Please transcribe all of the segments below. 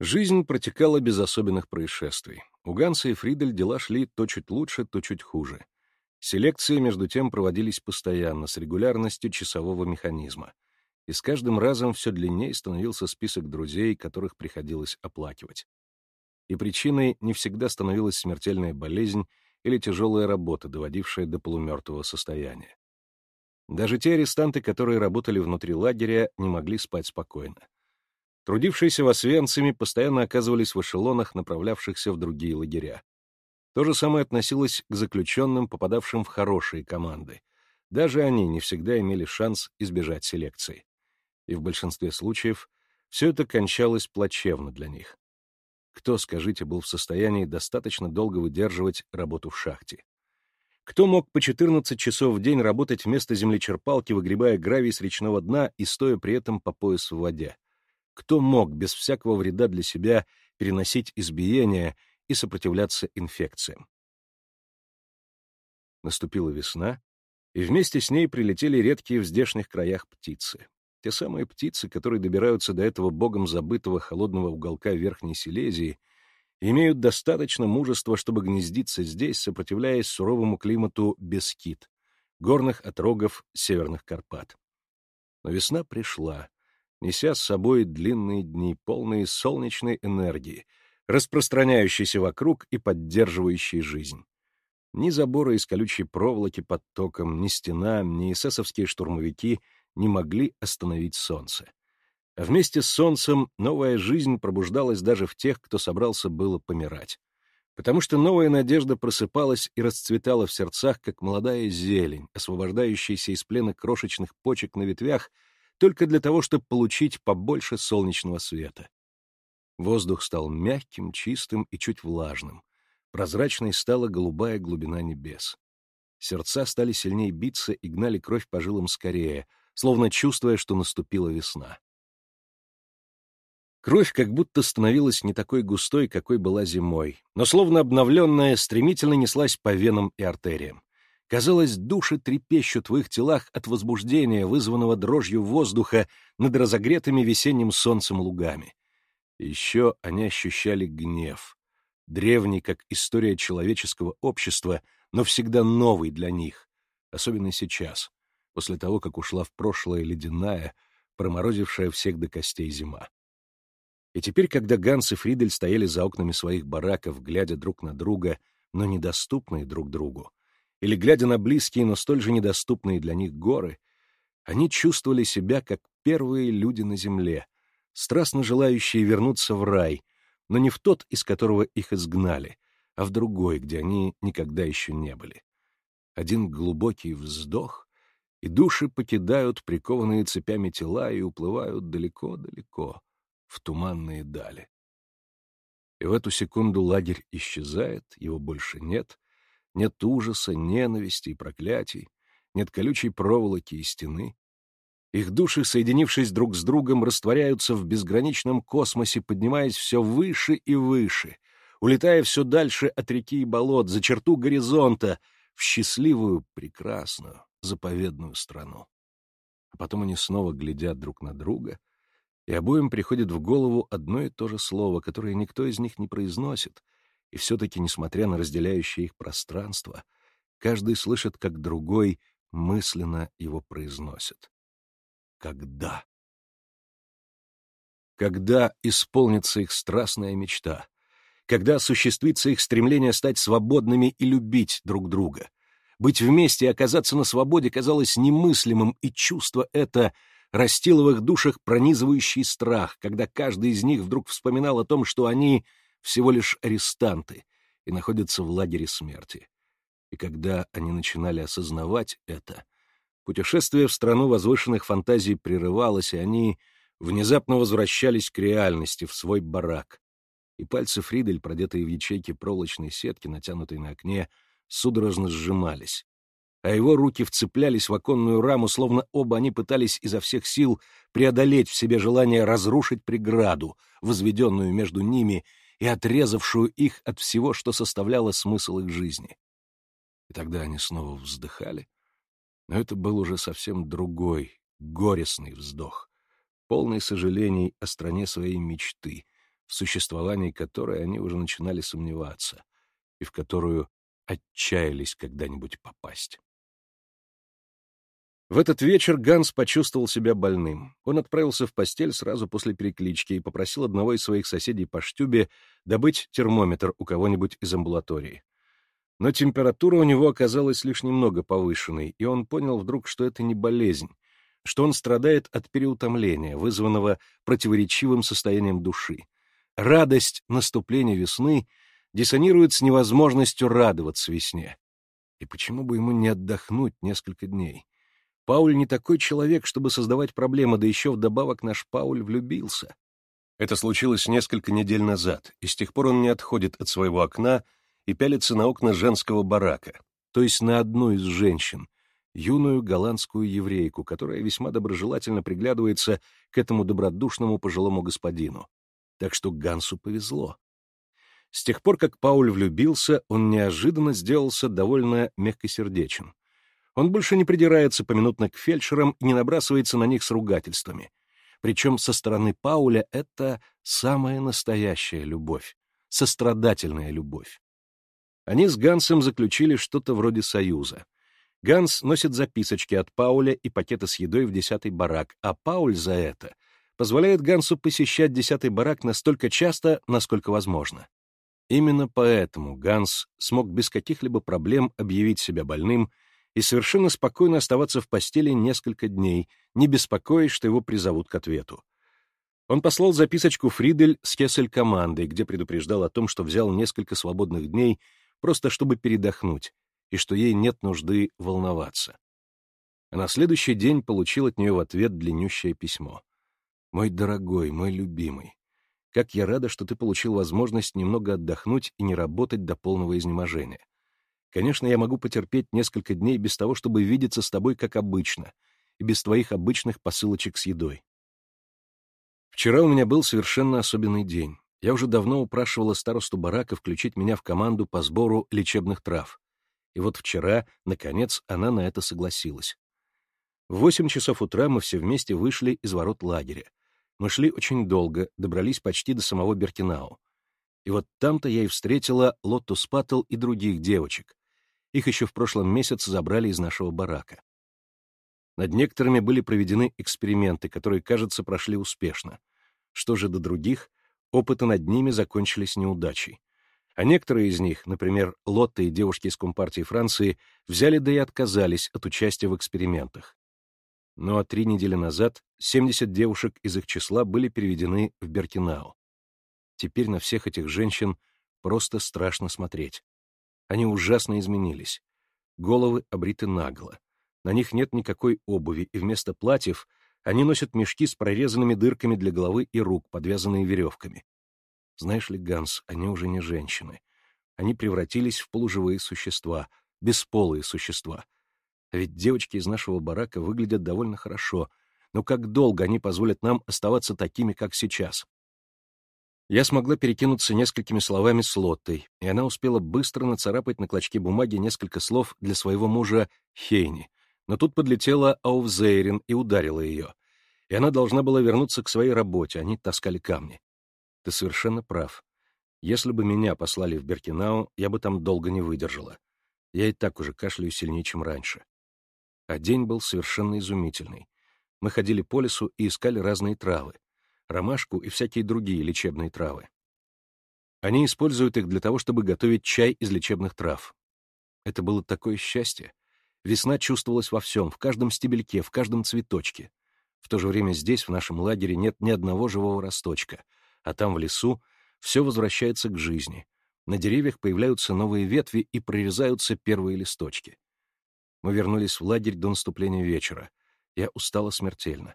Жизнь протекала без особенных происшествий. У Ганса и Фридель дела шли то чуть лучше, то чуть хуже. Селекции, между тем, проводились постоянно, с регулярностью часового механизма. И с каждым разом все длиннее становился список друзей, которых приходилось оплакивать. И причиной не всегда становилась смертельная болезнь или тяжелая работа, доводившая до полумертвого состояния. Даже те арестанты, которые работали внутри лагеря, не могли спать спокойно. Трудившиеся в Освенциме постоянно оказывались в эшелонах, направлявшихся в другие лагеря. То же самое относилось к заключенным, попадавшим в хорошие команды. Даже они не всегда имели шанс избежать селекции. И в большинстве случаев все это кончалось плачевно для них. Кто, скажите, был в состоянии достаточно долго выдерживать работу в шахте? Кто мог по 14 часов в день работать вместо землечерпалки, выгребая гравий с речного дна и стоя при этом по пояс в воде? Кто мог без всякого вреда для себя переносить избиения и сопротивляться инфекциям? Наступила весна, и вместе с ней прилетели редкие в здешних краях птицы. Те самые птицы, которые добираются до этого богом забытого холодного уголка Верхней Силезии имеют достаточно мужества, чтобы гнездиться здесь, сопротивляясь суровому климату Бескид, горных отрогов Северных Карпат. Но весна пришла, неся с собой длинные дни, полные солнечной энергии, распространяющейся вокруг и поддерживающей жизнь. Ни заборы из колючей проволоки под током, ни стена, ни эсэсовские штурмовики не могли остановить солнце. А вместе с солнцем новая жизнь пробуждалась даже в тех, кто собрался было помирать. Потому что новая надежда просыпалась и расцветала в сердцах, как молодая зелень, освобождающаяся из плена крошечных почек на ветвях — только для того, чтобы получить побольше солнечного света. Воздух стал мягким, чистым и чуть влажным. Прозрачной стала голубая глубина небес. Сердца стали сильнее биться и гнали кровь по жилам скорее, словно чувствуя, что наступила весна. Кровь как будто становилась не такой густой, какой была зимой, но словно обновленная стремительно неслась по венам и артериям. Казалось, души трепещут в их телах от возбуждения, вызванного дрожью воздуха над разогретыми весенним солнцем лугами. еще они ощущали гнев, древний, как история человеческого общества, но всегда новый для них, особенно сейчас, после того, как ушла в прошлое ледяная, проморозившая всех до костей зима. И теперь, когда Ганс и Фридель стояли за окнами своих бараков, глядя друг на друга, но недоступные друг другу, или глядя на близкие, но столь же недоступные для них горы, они чувствовали себя как первые люди на земле, страстно желающие вернуться в рай, но не в тот, из которого их изгнали, а в другой, где они никогда еще не были. Один глубокий вздох, и души покидают прикованные цепями тела и уплывают далеко-далеко, в туманные дали. И в эту секунду лагерь исчезает, его больше нет, нет ужаса, ненависти и проклятий, нет колючей проволоки и стены. Их души, соединившись друг с другом, растворяются в безграничном космосе, поднимаясь все выше и выше, улетая все дальше от реки и болот, за черту горизонта, в счастливую, прекрасную, заповедную страну. А потом они снова глядят друг на друга, и обоим приходит в голову одно и то же слово, которое никто из них не произносит — и все-таки, несмотря на разделяющее их пространство, каждый слышит, как другой мысленно его произносит. Когда? Когда исполнится их страстная мечта? Когда осуществится их стремление стать свободными и любить друг друга? Быть вместе и оказаться на свободе казалось немыслимым, и чувство это растило в их душах пронизывающий страх, когда каждый из них вдруг вспоминал о том, что они всего лишь арестанты и находятся в лагере смерти. И когда они начинали осознавать это, путешествие в страну возвышенных фантазий прерывалось, и они внезапно возвращались к реальности, в свой барак. И пальцы Фридель, продетые в ячейки проволочной сетки, натянутой на окне, судорожно сжимались, а его руки вцеплялись в оконную раму, словно оба они пытались изо всех сил преодолеть в себе желание разрушить преграду, возведенную между ними и отрезавшую их от всего, что составляло смысл их жизни. И тогда они снова вздыхали, но это был уже совсем другой, горестный вздох, полный сожалений о стране своей мечты, в существовании которой они уже начинали сомневаться, и в которую отчаялись когда-нибудь попасть. В этот вечер Ганс почувствовал себя больным. Он отправился в постель сразу после переклички и попросил одного из своих соседей по штюбе добыть термометр у кого-нибудь из амбулатории. Но температура у него оказалась лишь немного повышенной, и он понял вдруг, что это не болезнь, что он страдает от переутомления, вызванного противоречивым состоянием души. Радость наступления весны диссонирует с невозможностью радоваться весне. И почему бы ему не отдохнуть несколько дней? Пауль не такой человек, чтобы создавать проблемы, да еще вдобавок наш Пауль влюбился. Это случилось несколько недель назад, и с тех пор он не отходит от своего окна и пялится на окна женского барака, то есть на одну из женщин, юную голландскую еврейку, которая весьма доброжелательно приглядывается к этому добродушному пожилому господину. Так что Гансу повезло. С тех пор, как Пауль влюбился, он неожиданно сделался довольно мягкосердечен. Он больше не придирается поминутно к фельдшерам и не набрасывается на них с ругательствами. Причем со стороны Пауля это самая настоящая любовь, сострадательная любовь. Они с Гансом заключили что-то вроде союза. Ганс носит записочки от Пауля и пакеты с едой в десятый барак, а Пауль за это позволяет Гансу посещать десятый барак настолько часто, насколько возможно. Именно поэтому Ганс смог без каких-либо проблем объявить себя больным и совершенно спокойно оставаться в постели несколько дней, не беспокоясь, что его призовут к ответу. Он послал записочку Фридель с Кессель-командой, где предупреждал о том, что взял несколько свободных дней просто чтобы передохнуть, и что ей нет нужды волноваться. А на следующий день получил от нее в ответ длиннющее письмо. «Мой дорогой, мой любимый, как я рада, что ты получил возможность немного отдохнуть и не работать до полного изнеможения. Конечно, я могу потерпеть несколько дней без того, чтобы видеться с тобой как обычно, и без твоих обычных посылочек с едой. Вчера у меня был совершенно особенный день. Я уже давно упрашивала старосту барака включить меня в команду по сбору лечебных трав. И вот вчера, наконец, она на это согласилась. В восемь часов утра мы все вместе вышли из ворот лагеря. Мы шли очень долго, добрались почти до самого Бертинау. И вот там-то я и встретила Лотту Спаттл и других девочек, их еще в прошлом месяце забрали из нашего барака. Над некоторыми были проведены эксперименты, которые, кажется, прошли успешно. Что же до других, опыты над ними закончились неудачей. А некоторые из них, например, Лотта и девушки из Компартии Франции, взяли да и отказались от участия в экспериментах. Ну а три недели назад 70 девушек из их числа были переведены в Бертинау. Теперь на всех этих женщин просто страшно смотреть. Они ужасно изменились. Головы обриты наголо. На них нет никакой обуви, и вместо платьев они носят мешки с прорезанными дырками для головы и рук, подвязанные веревками. Знаешь ли, Ганс, они уже не женщины. Они превратились в полуживые существа, бесполые существа. Ведь девочки из нашего барака выглядят довольно хорошо, но как долго они позволят нам оставаться такими, как сейчас? Я смогла перекинуться несколькими словами с Лоттой, и она успела быстро нацарапать на клочке бумаги несколько слов для своего мужа Хейни. Но тут подлетела Ауфзейрин и ударила ее. И она должна была вернуться к своей работе, они таскали камни. Ты совершенно прав. Если бы меня послали в Беркинау, я бы там долго не выдержала. Я и так уже кашляю сильнее, чем раньше. А день был совершенно изумительный. Мы ходили по лесу и искали разные травы ромашку и всякие другие лечебные травы. Они используют их для того, чтобы готовить чай из лечебных трав. Это было такое счастье. Весна чувствовалась во всем, в каждом стебельке, в каждом цветочке. В то же время здесь, в нашем лагере, нет ни одного живого росточка, а там, в лесу, все возвращается к жизни. На деревьях появляются новые ветви и прорезаются первые листочки. Мы вернулись в лагерь до наступления вечера. Я устала смертельно.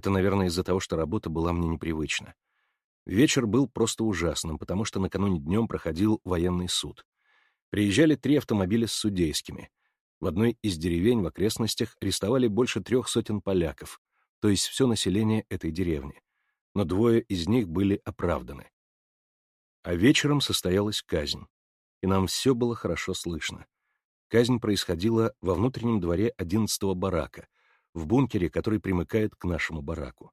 Это, наверное, из-за того, что работа была мне непривычна. Вечер был просто ужасным, потому что накануне днем проходил военный суд. Приезжали три автомобиля с судейскими. В одной из деревень в окрестностях арестовали больше трех сотен поляков, то есть все население этой деревни. Но двое из них были оправданы. А вечером состоялась казнь, и нам все было хорошо слышно. Казнь происходила во внутреннем дворе одиннадцатого барака — в бункере, который примыкает к нашему бараку.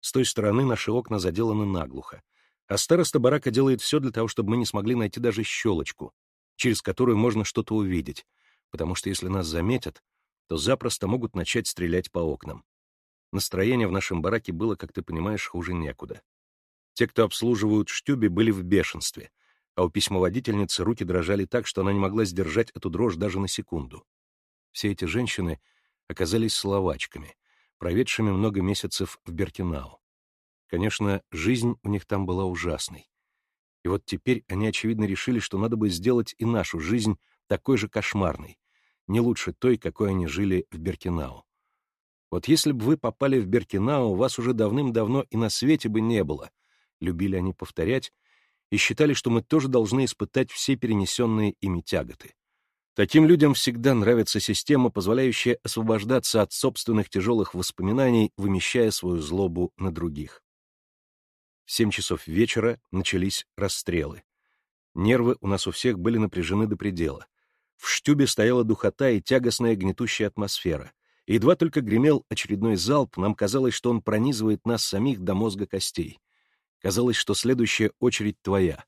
С той стороны наши окна заделаны наглухо. А староста барака делает все для того, чтобы мы не смогли найти даже щелочку, через которую можно что-то увидеть, потому что если нас заметят, то запросто могут начать стрелять по окнам. Настроение в нашем бараке было, как ты понимаешь, хуже некуда. Те, кто обслуживают штюби, были в бешенстве, а у письмоводительницы руки дрожали так, что она не могла сдержать эту дрожь даже на секунду. Все эти женщины оказались словачками, проведшими много месяцев в Бертинау. Конечно, жизнь у них там была ужасной. И вот теперь они, очевидно, решили, что надо бы сделать и нашу жизнь такой же кошмарной, не лучше той, какой они жили в Беркинау. Вот если бы вы попали в Беркинау, вас уже давным-давно и на свете бы не было, любили они повторять, и считали, что мы тоже должны испытать все перенесенные ими тяготы. Таким людям всегда нравится система, позволяющая освобождаться от собственных тяжелых воспоминаний, вымещая свою злобу на других. В семь часов вечера начались расстрелы. Нервы у нас у всех были напряжены до предела. В штюбе стояла духота и тягостная гнетущая атмосфера. Едва только гремел очередной залп, нам казалось, что он пронизывает нас самих до мозга костей. Казалось, что следующая очередь твоя.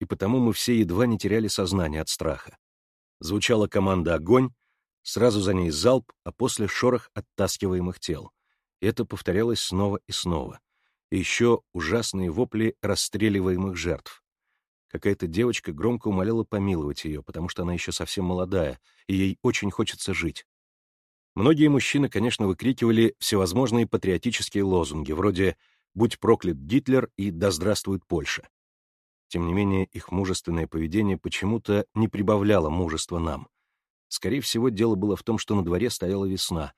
И потому мы все едва не теряли сознание от страха. Звучала команда «Огонь», сразу за ней залп, а после шорох оттаскиваемых тел. Это повторялось снова и снова. И еще ужасные вопли расстреливаемых жертв. Какая-то девочка громко умоляла помиловать ее, потому что она еще совсем молодая, и ей очень хочется жить. Многие мужчины, конечно, выкрикивали всевозможные патриотические лозунги, вроде будь проклят Гитлер и да здравствует Польша. Тем не менее, их мужественное поведение почему-то не прибавляло мужества нам. Скорее всего, дело было в том, что на дворе стояла весна,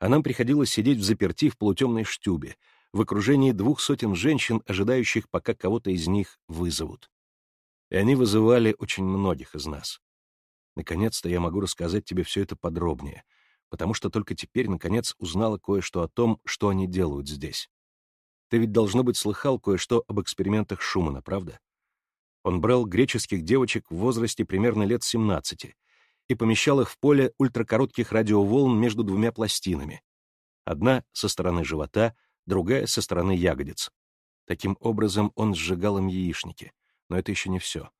а нам приходилось сидеть в заперти в полутемной штюбе, в окружении двух сотен женщин, ожидающих, пока кого-то из них вызовут. И они вызывали очень многих из нас. Наконец-то я могу рассказать тебе все это подробнее, потому что только теперь, наконец, узнала кое-что о том, что они делают здесь. Ты ведь, должно быть, слыхал кое-что об экспериментах Шумана, правда? Он брал греческих девочек в возрасте примерно лет 17 и помещал их в поле ультракоротких радиоволн между двумя пластинами. Одна со стороны живота, другая со стороны ягодиц. Таким образом он сжигал им яичники. Но это еще не все.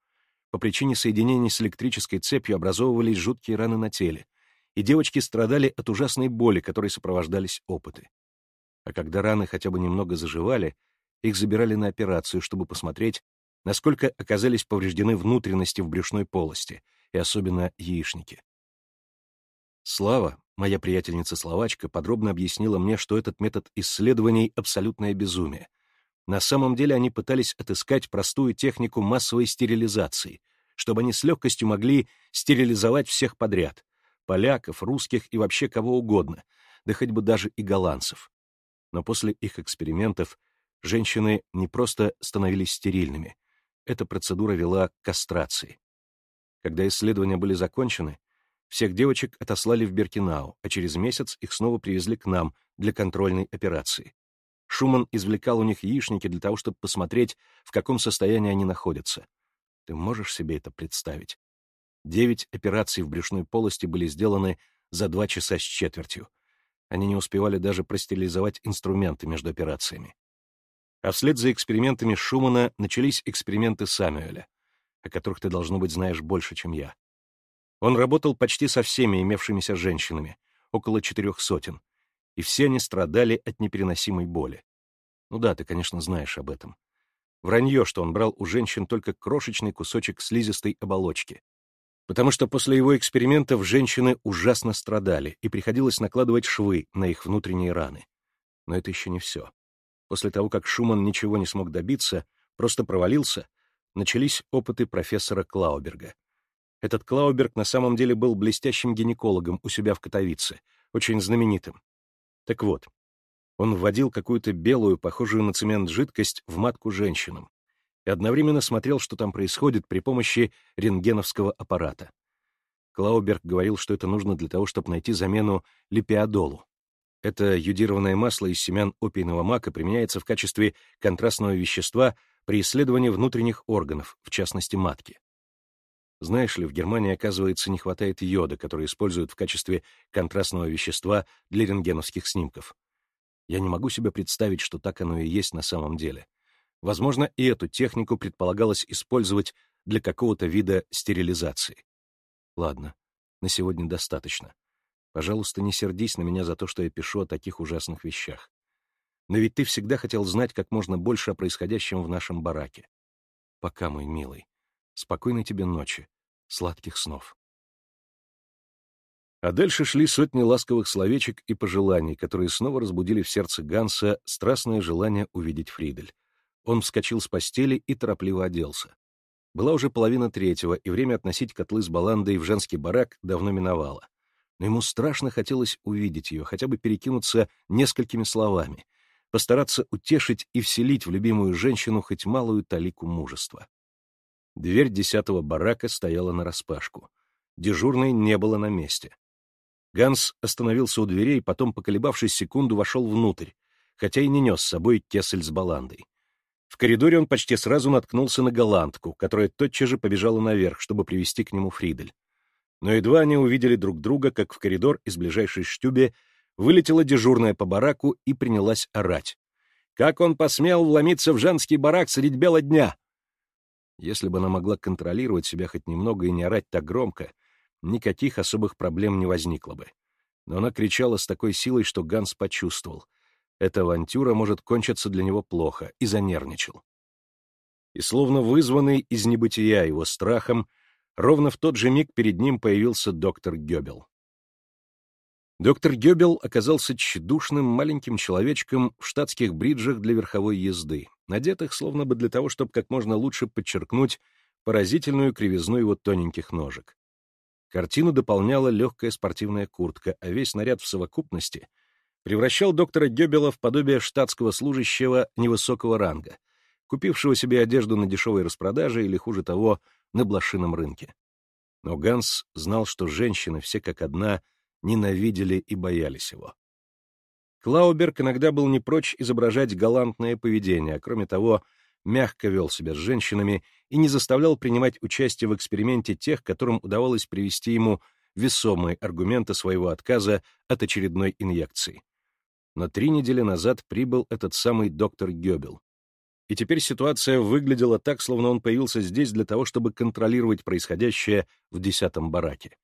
По причине соединения с электрической цепью образовывались жуткие раны на теле, и девочки страдали от ужасной боли, которой сопровождались опыты а когда раны хотя бы немного заживали, их забирали на операцию, чтобы посмотреть, насколько оказались повреждены внутренности в брюшной полости, и особенно яичники. Слава, моя приятельница-словачка, подробно объяснила мне, что этот метод исследований — абсолютное безумие. На самом деле они пытались отыскать простую технику массовой стерилизации, чтобы они с легкостью могли стерилизовать всех подряд — поляков, русских и вообще кого угодно, да хоть бы даже и голландцев но после их экспериментов женщины не просто становились стерильными, эта процедура вела к кастрации. Когда исследования были закончены, всех девочек отослали в Беркинау, а через месяц их снова привезли к нам для контрольной операции. Шуман извлекал у них яичники для того, чтобы посмотреть, в каком состоянии они находятся. Ты можешь себе это представить? Девять операций в брюшной полости были сделаны за два часа с четвертью, они не успевали даже простерилизовать инструменты между операциями. А вслед за экспериментами Шумана начались эксперименты Самюэля, о которых ты, должно быть, знаешь больше, чем я. Он работал почти со всеми имевшимися женщинами, около четырех сотен, и все они страдали от непереносимой боли. Ну да, ты, конечно, знаешь об этом. Вранье, что он брал у женщин только крошечный кусочек слизистой оболочки, потому что после его экспериментов женщины ужасно страдали, и приходилось накладывать швы на их внутренние раны. Но это еще не все. После того, как Шуман ничего не смог добиться, просто провалился, начались опыты профессора Клауберга. Этот Клауберг на самом деле был блестящим гинекологом у себя в Катовице, очень знаменитым. Так вот, он вводил какую-то белую, похожую на цемент жидкость в матку женщинам, и одновременно смотрел, что там происходит при помощи рентгеновского аппарата. Клауберг говорил, что это нужно для того, чтобы найти замену липиодолу. Это юдированное масло из семян опийного мака применяется в качестве контрастного вещества при исследовании внутренних органов, в частности матки. Знаешь ли, в Германии, оказывается, не хватает йода, который используют в качестве контрастного вещества для рентгеновских снимков. Я не могу себе представить, что так оно и есть на самом деле. Возможно, и эту технику предполагалось использовать для какого-то вида стерилизации. Ладно, на сегодня достаточно. Пожалуйста, не сердись на меня за то, что я пишу о таких ужасных вещах. Но ведь ты всегда хотел знать как можно больше о происходящем в нашем бараке. Пока, мой милый. Спокойной тебе ночи. Сладких снов. А дальше шли сотни ласковых словечек и пожеланий, которые снова разбудили в сердце Ганса страстное желание увидеть Фридель. Он вскочил с постели и торопливо оделся. Была уже половина третьего, и время относить котлы с баландой в женский барак давно миновало. Но ему страшно хотелось увидеть ее, хотя бы перекинуться несколькими словами, постараться утешить и вселить в любимую женщину хоть малую талику мужества. Дверь десятого барака стояла нараспашку. Дежурной не было на месте. Ганс остановился у дверей, потом, поколебавшись секунду, вошел внутрь, хотя и не нес с собой кесель с баландой. В коридоре он почти сразу наткнулся на голландку, которая тотчас же побежала наверх, чтобы привести к нему Фридель. Но едва они увидели друг друга, как в коридор из ближайшей штюбе вылетела дежурная по бараку и принялась орать. «Как он посмел вломиться в женский барак средь бела дня?» Если бы она могла контролировать себя хоть немного и не орать так громко, никаких особых проблем не возникло бы. Но она кричала с такой силой, что Ганс почувствовал. Эта авантюра может кончиться для него плохо, и занервничал. И словно вызванный из небытия его страхом, ровно в тот же миг перед ним появился доктор Гёбел. Доктор Гёбел оказался тщедушным маленьким человечком в штатских бриджах для верховой езды, надетых словно бы для того, чтобы как можно лучше подчеркнуть поразительную кривизну его тоненьких ножек. Картину дополняла легкая спортивная куртка, а весь наряд в совокупности превращал доктора Гёбела в подобие штатского служащего невысокого ранга, купившего себе одежду на дешевой распродаже или, хуже того, на блошином рынке. Но Ганс знал, что женщины, все как одна, ненавидели и боялись его. Клауберг иногда был не прочь изображать галантное поведение, а кроме того, мягко вел себя с женщинами и не заставлял принимать участие в эксперименте тех, которым удавалось привести ему весомые аргументы своего отказа от очередной инъекции. Но три недели назад прибыл этот самый доктор Гёбел. И теперь ситуация выглядела так, словно он появился здесь для того, чтобы контролировать происходящее в десятом бараке.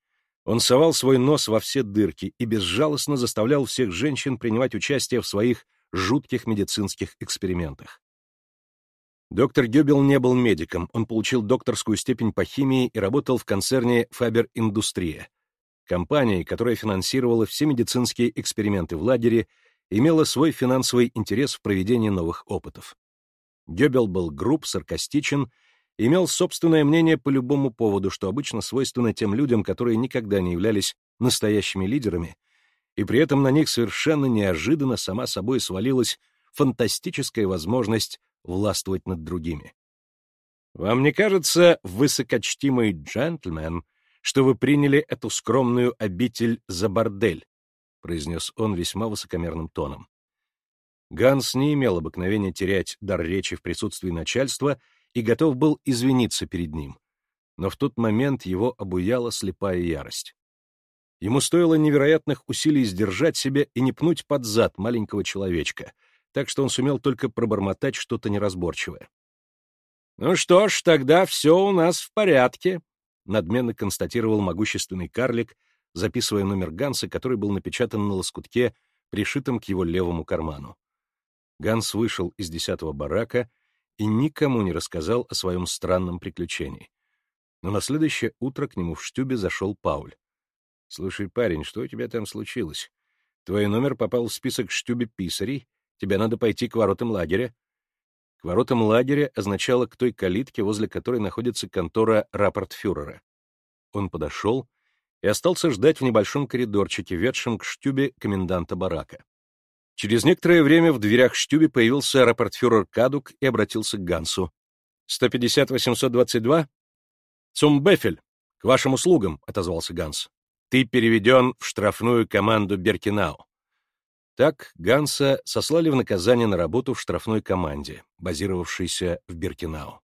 Он совал свой нос во все дырки и безжалостно заставлял всех женщин принимать участие в своих жутких медицинских экспериментах. Доктор Гёбел не был медиком, он получил докторскую степень по химии и работал в концерне Faber Индустрия. Компания, которая финансировала все медицинские эксперименты в лагере, имела свой финансовый интерес в проведении новых опытов. Гёбел был груб, саркастичен имел собственное мнение по любому поводу, что обычно свойственно тем людям, которые никогда не являлись настоящими лидерами, и при этом на них совершенно неожиданно сама собой свалилась фантастическая возможность властвовать над другими. «Вам не кажется, высокочтимый джентльмен, что вы приняли эту скромную обитель за бордель?» — произнес он весьма высокомерным тоном. Ганс не имел обыкновения терять дар речи в присутствии начальства и готов был извиниться перед ним. Но в тот момент его обуяла слепая ярость. Ему стоило невероятных усилий сдержать себя и не пнуть под зад маленького человечка, так что он сумел только пробормотать что-то неразборчивое. «Ну что ж, тогда все у нас в порядке», — надменно констатировал могущественный карлик, записывая номер Ганса, который был напечатан на лоскутке, пришитом к его левому карману. Ганс вышел из десятого барака и никому не рассказал о своем странном приключении. Но на следующее утро к нему в штюбе зашел Пауль. — Слушай, парень, что у тебя там случилось? Твой номер попал в список штюбе писарей, тебе надо пойти к воротам лагеря. К воротам лагеря означало к той калитке, возле которой находится контора рапортфюрера. Он подошел и остался ждать в небольшом коридорчике, ведшем к штюбе коменданта барака. Через некоторое время в дверях штюбе появился рапортфюрер Кадук и обратился к Гансу. «150-822?» «Цумбефель! К вашим услугам!» — отозвался Ганс. «Ты переведен в штрафную команду Беркинау». Так Ганса сослали в наказание на работу в штрафной команде, базировавшейся в Беркинау.